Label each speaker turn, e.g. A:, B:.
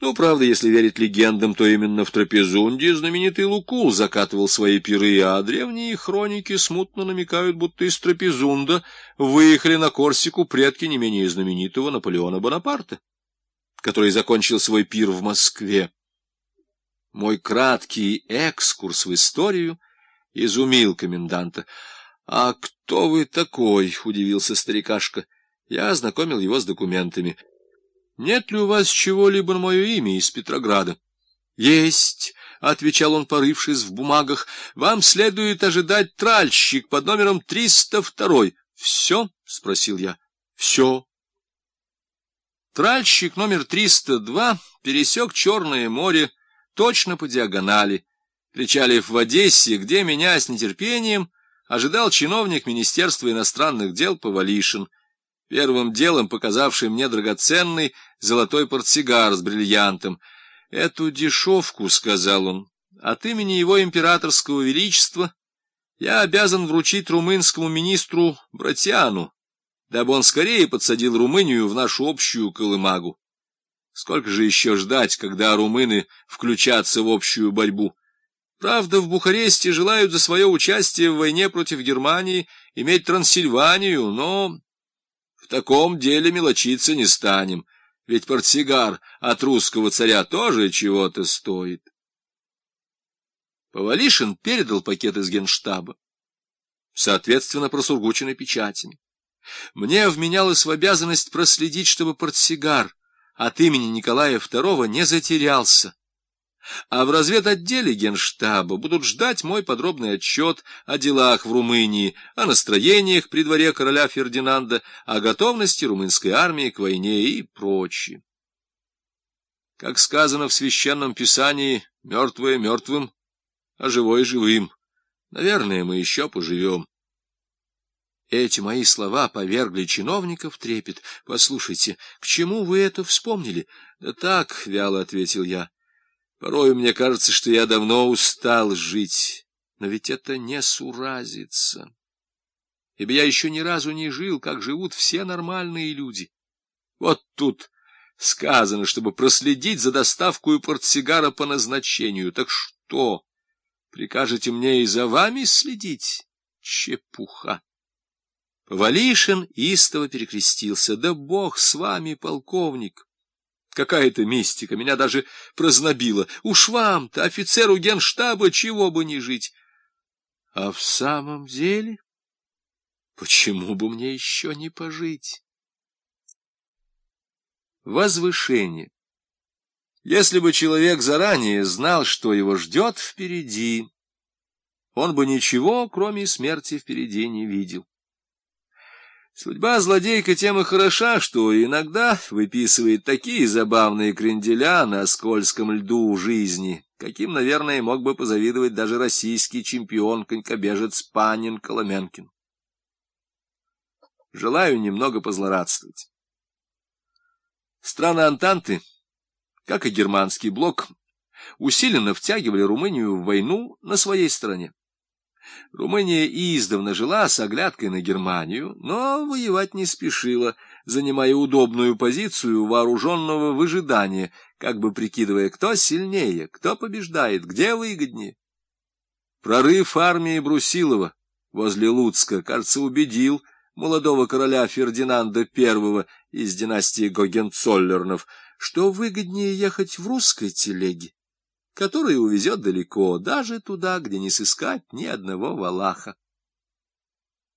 A: Ну, правда, если верить легендам, то именно в Трапезунде знаменитый Лукул закатывал свои пиры, а древние хроники смутно намекают, будто из Трапезунда выехали на Корсику предки не менее знаменитого Наполеона Бонапарта, который закончил свой пир в Москве. Мой краткий экскурс в историю изумил коменданта. — А кто вы такой? — удивился старикашка. Я ознакомил его с документами. Нет ли у вас чего-либо на мое имя из Петрограда? — Есть, — отвечал он, порывшись в бумагах. — Вам следует ожидать тральщик под номером 302. — Все? — спросил я. — Все. Тральщик номер 302 пересек Черное море точно по диагонали, причалив в Одессе, где меня с нетерпением ожидал чиновник Министерства иностранных дел Повалишин, первым делом показавший мне драгоценный золотой портсигар с бриллиантом. «Эту дешевку, — сказал он, — от имени его императорского величества я обязан вручить румынскому министру Братьяну, дабы он скорее подсадил Румынию в нашу общую колымагу. Сколько же еще ждать, когда румыны включатся в общую борьбу? Правда, в Бухаресте желают за свое участие в войне против Германии иметь Трансильванию, но в таком деле мелочиться не станем, ведь портсигар от русского царя тоже чего-то стоит. Повалишин передал пакет из генштаба, соответственно, просургученной печатями. Мне вменялось в обязанность проследить, чтобы портсигар от имени Николая II не затерялся, а в разведотделе Генштаба будут ждать мой подробный отчет о делах в Румынии, о настроениях при дворе короля Фердинанда, о готовности румынской армии к войне и прочее. Как сказано в Священном Писании, мертвое мертвым, а живое живым. Наверное, мы еще поживем. Эти мои слова повергли чиновников трепет. Послушайте, к чему вы это вспомнили? Да так, — вяло ответил я. Порой мне кажется, что я давно устал жить, но ведь это не суразится. Ибо я еще ни разу не жил, как живут все нормальные люди. Вот тут сказано, чтобы проследить за доставкой портсигара по назначению. Так что, прикажете мне и за вами следить? Чепуха! Валишин истово перекрестился. Да бог с вами, полковник! Какая-то мистика, меня даже прознобила. Уж вам-то, офицеру генштаба, чего бы не жить. А в самом деле, почему бы мне еще не пожить? Возвышение. Если бы человек заранее знал, что его ждет впереди, он бы ничего, кроме смерти, впереди не видел. Судьба злодейка тем и хороша, что иногда выписывает такие забавные кренделя на скользком льду жизни, каким, наверное, мог бы позавидовать даже российский чемпион-конькобежец Панин Коломенкин. Желаю немного позлорадствовать. Страны Антанты, как и германский блок, усиленно втягивали Румынию в войну на своей стороне. Румыния издавна жила с оглядкой на Германию, но воевать не спешила, занимая удобную позицию вооруженного выжидания, как бы прикидывая, кто сильнее, кто побеждает, где выгоднее. Прорыв армии Брусилова возле Луцка, кажется, убедил молодого короля Фердинанда I из династии Гогенцоллернов, что выгоднее ехать в русской телеге который увезет далеко, даже туда, где не сыскать ни одного валаха.